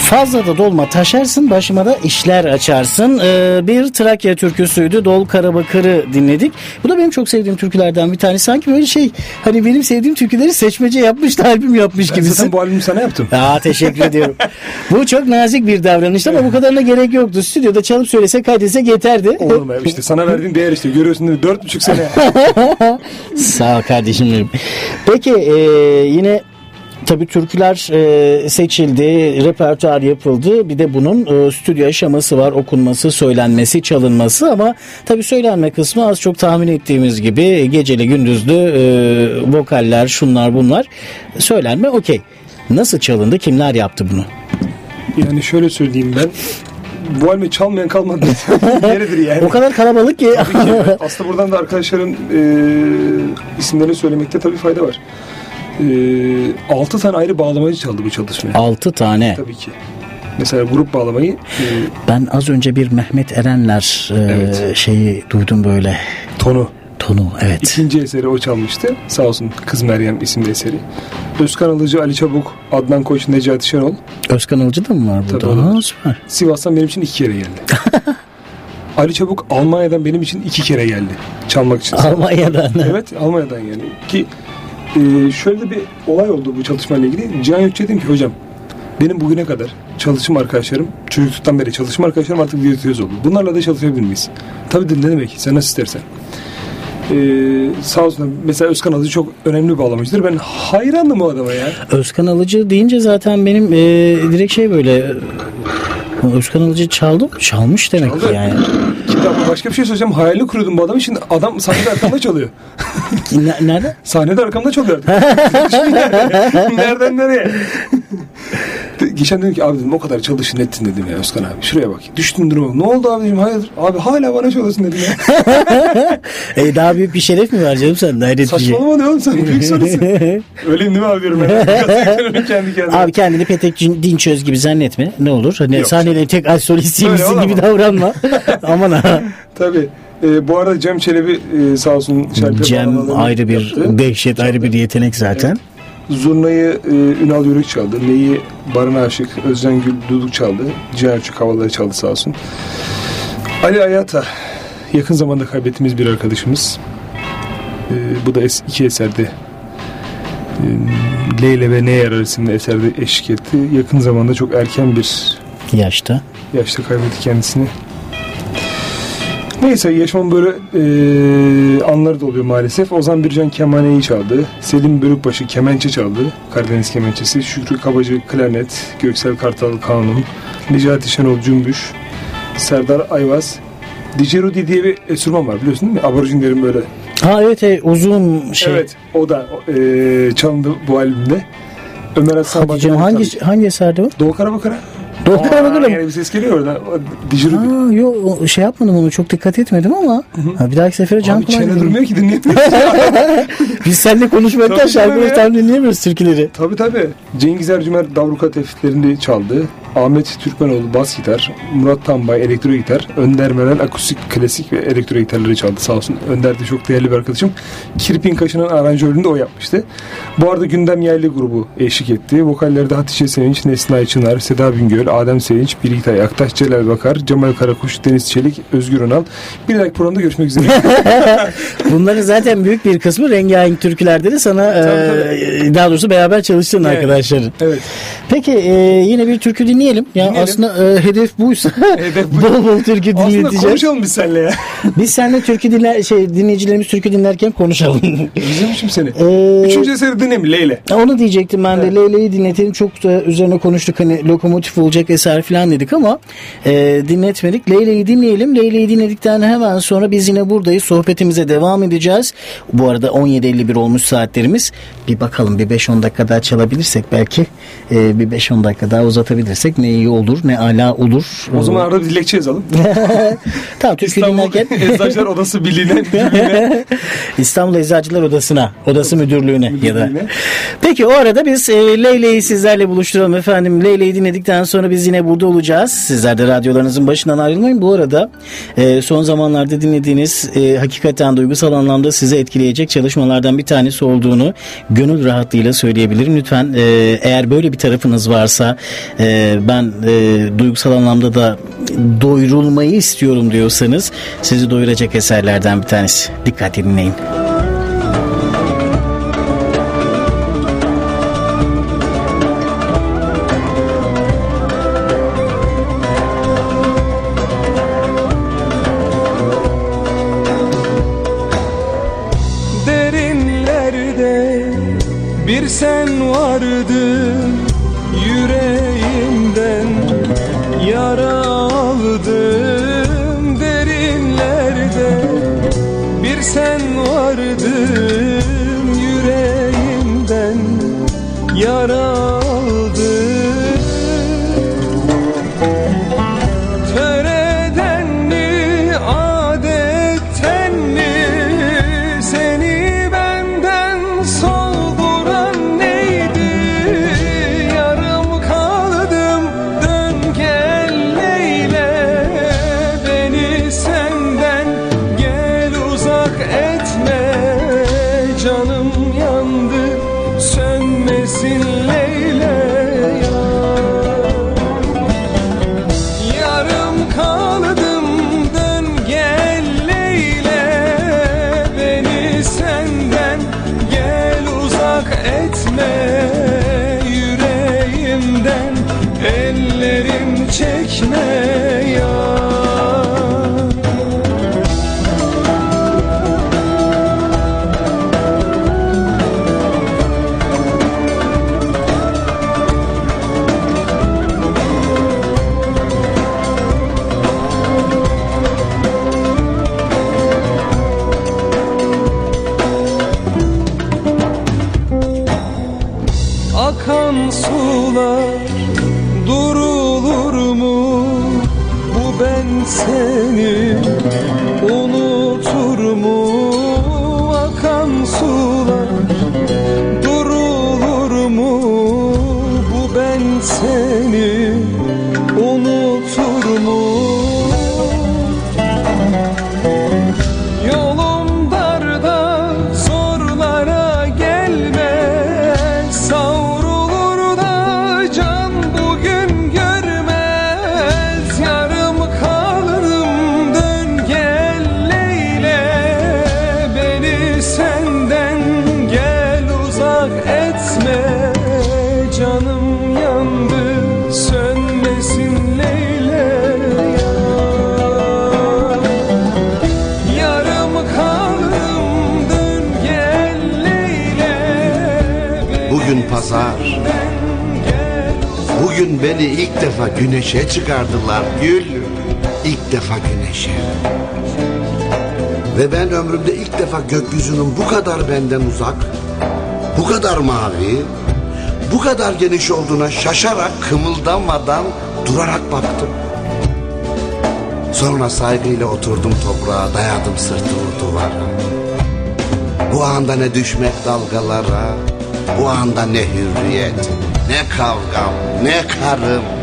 Fazla da dolma taşarsın başıma da işler açarsın. Ee, bir Trakya türküsüydü. Dol Karabakır'ı dinledik. Bu da benim çok sevdiğim türkülerden bir tanesi. Sanki böyle şey hani benim sevdiğim türküleri seçmece yapmış da albüm yapmış Ben gibisin. zaten bu albümü sana yaptım. Aa teşekkür ediyorum. bu çok nazik bir davranıştı ama bu kadarına gerek yoktu. Stüdyoda çalıp söylesek kaydetsek yeterdi. Olur mu? İşte sana verdiğim değer işte. Görüyorsun değil mi? Dört buçuk sene. [laughs] Sağ ol kardeşim benim. Peki e, yine tabii türküler e, seçildi, repertuar yapıldı. Bir de bunun e, stüdyo aşaması var. Okunması, söylenmesi, çalınması ama tabii söylenme kısmı az çok tahmin ettiğimiz gibi geceli gündüzlü e, vokaller, şunlar bunlar. Söylenme okey. Nasıl çalındı? Kimler yaptı bunu? Yani şöyle söyleyeyim ben. Bu albümü çalmayan kalmadı. [laughs] Yeridir yani. O kadar kalabalık ki. Tabii ki. [laughs] Aslında buradan da arkadaşların e, isimlerini söylemekte tabii fayda var. E, 6 tane ayrı bağlamacı çaldı bu çalışmaya. 6 tane. Tabii ki. Mesela grup bağlamayı e, Ben az önce bir Mehmet Erenler e, Evet. şeyi duydum böyle. tonu. Tonu evet. İkinci eseri o çalmıştı. Sağ olsun Kız Meryem isimli eseri. Özkan Alıcı, Ali Çabuk, Adnan Koç, Necati Şenol. Özkan Alıcı da mı var burada? Tabii, Ha, süper. Sivas'tan benim için iki kere geldi. [laughs] Ali Çabuk Almanya'dan benim için iki kere geldi. Çalmak için. Almanya'dan. Evet Almanya'dan yani. Ki e, şöyle bir olay oldu bu çalışmayla ilgili. Cihan Gökçe dedim ki hocam benim bugüne kadar çalışma arkadaşlarım çocukluktan beri çalışma arkadaşlarım artık virtüöz oldu. Bunlarla da çalışabilir miyiz? Tabii dedim ne demek sen nasıl istersen. Ee, sağ olsun mesela Özkan Alıcı çok önemli bir bağlamacıdır. Ben hayranım o adama ya. Özkan Alıcı deyince zaten benim e, direkt şey böyle Özkan Alıcı çaldı mı? Çalmış demek ki Çaldı. yani. [clears throat] Şimdi ama başka bir şey söyleyeceğim. Hayalini kuruyordum bu adamın. Şimdi adam sahnede arkamda çalıyor. [laughs] Ne- Nerede? Sahnede arkamda çalıyor artık. [laughs] Nereden nereye? Geçen dedim ki abi dedim o kadar çalışın ettin dedim ya Özkan abi. Şuraya bak. Düştün duruma. Ne oldu abi dedim. Hayırdır? Abi hala bana çalıyorsun dedim ya. [laughs] E, daha büyük bir şeref mi var canım sen? Hayret şey. Saçmalama ne oğlum sen? Büyük sorusun. [laughs] Öyleyim değil mi abi diyorum ben. [laughs] Kendi kendime. Abi kendini Petek Din- Dinçöz gibi zannetme. Ne olur? Hani Yok. sahnede tek ay solistiymişsin gibi davranma. Aman ha. Tabii. Ee, bu arada Cem Çelebi e, sağ olsun şarkı Cem ayrı bir yaptı. dehşet, ayrı bir yetenek zaten. Zurnayı e, Ünal Yörük çaldı. Neyi Barına Aşık, Özcan Gül Duduk çaldı. Cihan Çük havaları çaldı sağ olsun. Ali Ayata yakın zamanda kaybettiğimiz bir arkadaşımız. E, bu da es, iki eserde e, Leyle ve Ne Yarar isimli eserde eşlik etti. Yakın zamanda çok erken bir Yaşta. yaşta kaybetti kendisini. Neyse yaşamın böyle e, anları da oluyor maalesef. Ozan Bircan kemaneyi çaldı. Selim Bölükbaşı kemençe çaldı. Karadeniz kemençesi. Şükrü Kabacı klarnet. Göksel Kartal kanun. Necati Şenol cümbüş. Serdar Ayvaz. Dicerudi diye bir enstrüman var biliyorsun değil mi? Aborjinlerin böyle. Ha evet, evet uzun şey. Evet o da e, çalındı bu albümde. Ömer canım Bacı'nın hangi, hangi eserde o? Doğu Karabakır'a. Doğu Aa, mı? Yani bir ses geliyor orada. Dicerudi. Aa, yok o- şey yapmadım onu çok dikkat etmedim ama ha, bir dahaki sefere can Abi kulağıyla çene durmuyor ki dinleyemiyor. [laughs] Biz seninle konuşmaktan şarkıları tam dinleyemiyoruz türküleri. tabii tabii. Cengiz Ercümer davruka tefitlerini çaldı. Ahmet Türkmenoğlu bas gitar. Murat Tambay elektro gitar. Önder Meral akustik klasik ve elektro gitarları çaldı sağ olsun. Önder de çok değerli bir arkadaşım. Kirpin Kaşı'nın aranjörünü de o yapmıştı. Bu arada Gündem Yaylı grubu eşlik etti. Vokallerde Hatice Sevinç, Neslihan Çınar, Seda Bingöl, Adem Sevinç, Birgitay Aktaş, Celal Bakar, Cemal Karakuş, Deniz Çelik, Özgür Önal. Bir dahaki programda görüşmek üzere. [laughs] Bunların zaten büyük bir kısmı rengarenk türkülerde de sana Tabii, e, daha doğrusu beraber çalıştığın Evet. arkadaşların. evet. Peki e, yine bir türkü dinleyelim. Ya Dinleyelim. aslında e, hedef buysa [laughs] Hedef bu. [laughs] bol bol türkü Aslında dinleteceğiz. konuşalım biz seninle ya. [laughs] Biz seninle türkü dinler şey dinleyicilerimiz türkü dinlerken konuşalım. Özlemişim seni. Ee, Üçüncü eseri dinleyelim Leyle. Onu diyecektim ben de Leyla'yı dinletelim çok da üzerine konuştuk hani lokomotif olacak eser falan dedik ama e, dinletmedik. Leyla'yı dinleyelim. Leyla'yı dinledikten hemen sonra biz yine buradayız sohbetimize devam edeceğiz. Bu arada 17.51 olmuş saatlerimiz. Bir bakalım bir 5-10 dakika daha çalabilirsek belki e, bir 5-10 dakika daha uzatabilirsek ne iyi olur ne ala olur. O zaman arada bir dilekçe yazalım. [laughs] tamam İstanbul dinlerken [laughs] Eczacılar Odası Birliği'ne, [laughs] İstanbul Eczacılar Odası'na, Odası Müdürlüğü'ne ya da. Peki o arada biz e, Leyla'yı sizlerle buluşturalım efendim. Leyla'yı dinledikten sonra biz yine burada olacağız. Sizler de radyolarınızın başından ayrılmayın. Bu arada e, son zamanlarda dinlediğiniz e, hakikaten duygusal anlamda sizi etkileyecek çalışmalardan bir tanesi olduğunu gönül rahatlığıyla söyleyebilirim. Lütfen e, eğer böyle bir tarafınız varsa e, ben e, duygusal anlamda da doyurulmayı istiyorum diyorsanız sizi doyuracak eserlerden bir tanesi. Dikkat dinleyin. İlk defa güneşe çıkardılar Gül. İlk defa güneşe. Ve ben ömrümde ilk defa gökyüzünün bu kadar benden uzak, bu kadar mavi, bu kadar geniş olduğuna şaşarak kımıldanmadan durarak baktım. Sonra saygıyla oturdum toprağa, dayadım sırtımı duvara. Bu anda ne düşmek dalgalara, bu anda ne hürriyet, ne kavgam, ne karım.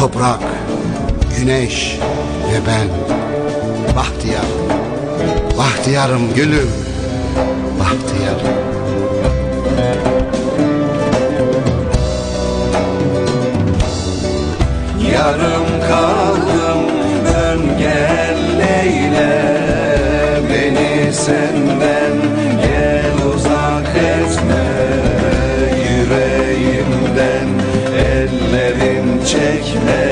Toprak, güneş ve ben, bahtiyar, bahtiyarım gülüm, bahtiyarım. Yarım kaldım dön gel Leyle Beni senden Amen.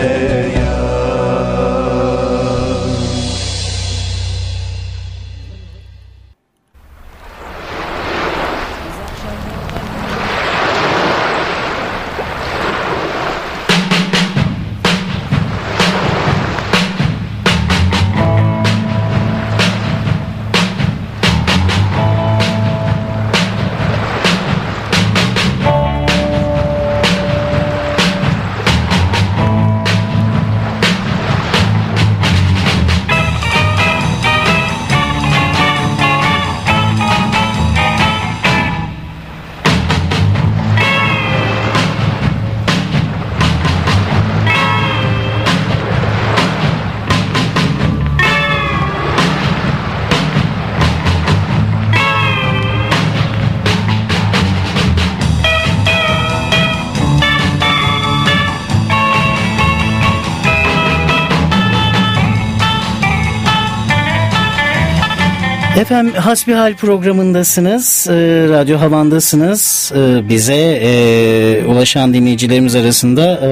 Efendim Hasbihal programındasınız, e, Radyo Havan'dasınız. E, bize e, ulaşan dinleyicilerimiz arasında e,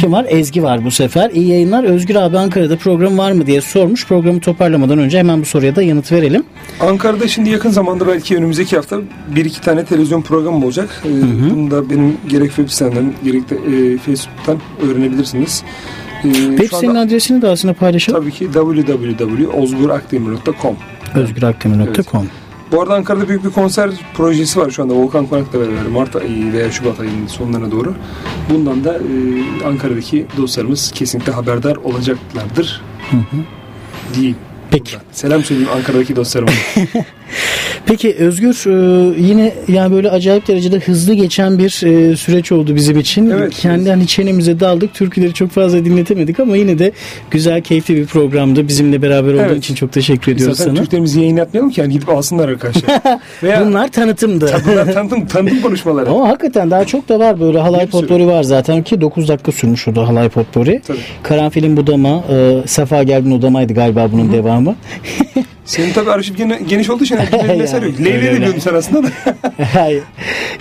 kim var? Ezgi var bu sefer. İyi yayınlar. Özgür abi Ankara'da program var mı diye sormuş. Programı toparlamadan önce hemen bu soruya da yanıt verelim. Ankara'da şimdi yakın zamanda belki önümüzdeki hafta bir iki tane televizyon programı olacak. Ee, Bunu da benim gerek web sitemden gerek de e, Facebook'tan öğrenebilirsiniz. Web anda adresini de aslında paylaşalım. tabii ki www.ozgurakdemir.com Özgürakdemir.com Bu arada Ankara'da büyük bir konser projesi var şu anda Volkan Konak'la beraber Mart ayı veya Şubat ayının sonlarına doğru. Bundan da e, Ankara'daki dostlarımız kesinlikle haberdar olacaklardır. Diyeyim. Peki. Buradan. Selam söyleyeyim Ankara'daki dostlarıma. [laughs] Peki Özgür e, yine yani böyle acayip derecede hızlı geçen bir e, süreç oldu bizim için. Evet. Kendi hani çenemize daldık. Türküleri çok fazla dinletemedik ama yine de güzel, keyifli bir programdı. Bizimle beraber olduğun Evet. için çok teşekkür ediyoruz Zaten sana. Türklerimizi yayınlatmayalım ki yani gidip alsınlar arkadaşlar. [laughs] Veya Bunlar tanıtımdı. bunlar tanıtım, tanıtım konuşmaları. Ama hakikaten daha çok da var böyle halay potpori var zaten ki 9 dakika sürmüş o da halay potpori. Tabii. Karanfilin budama, e, Safa Gelbin odamaydı galiba bunun devamı. [laughs] Senin tabii arşiv geniş olduğu için bir [laughs] Yani, eser yok. öyle. diyordun sen aslında da. [laughs] Hayır.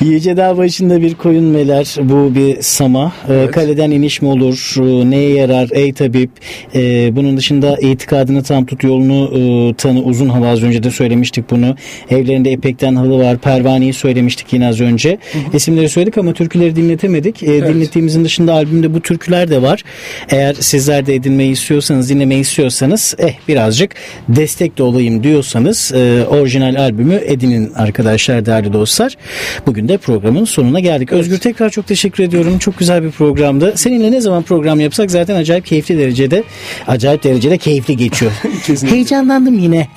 Yüce Dağ başında bir koyun meler bu bir sama. Ee, Kaleden iniş mi olur? Ee, Neye yarar? Ey tabip. Ee, bunun dışında itikadını tam tut yolunu e, tanı uzun hava az önce de söylemiştik bunu. Evlerinde ipekten halı var. Pervaneyi söylemiştik yine az önce. İsimleri söyledik ama türküleri dinletemedik. Ee, Dinlettiğimizin dışında albümde bu türküler de var. Eğer sizler de edinmeyi istiyorsanız, dinlemeyi istiyorsanız eh birazcık destek de olayım diyorsanız e, orijinal albümü edinin arkadaşlar değerli dostlar. Bugün de programın sonuna geldik. Özgür tekrar çok teşekkür ediyorum. Çok güzel bir programdı. Seninle ne zaman program yapsak zaten acayip keyifli derecede acayip derecede keyifli geçiyor. [laughs] Heyecanlandım yine.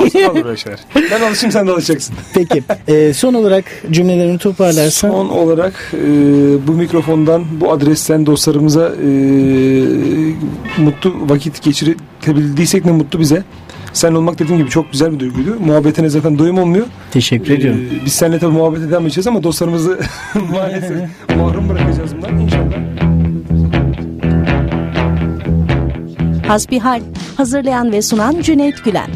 Olsun olur öyle şeyler. Ben alışayım sen de alışacaksın. Peki. e, son olarak cümlelerini toparlarsan. Son olarak e, bu mikrofondan, bu adresten dostlarımıza e, mutlu vakit geçirebildiysek ne mutlu bize. Sen olmak dediğim gibi çok güzel bir duyguydu. Muhabbetine zaten doyum olmuyor. Teşekkür ediyorum. Ee, biz seninle tabii muhabbet edemeyeceğiz ama dostlarımızı [laughs] maalesef mahrum bırakacağız bundan inşallah. Hasbihal hazırlayan ve sunan Cüneyt Gülen.